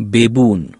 بيبون.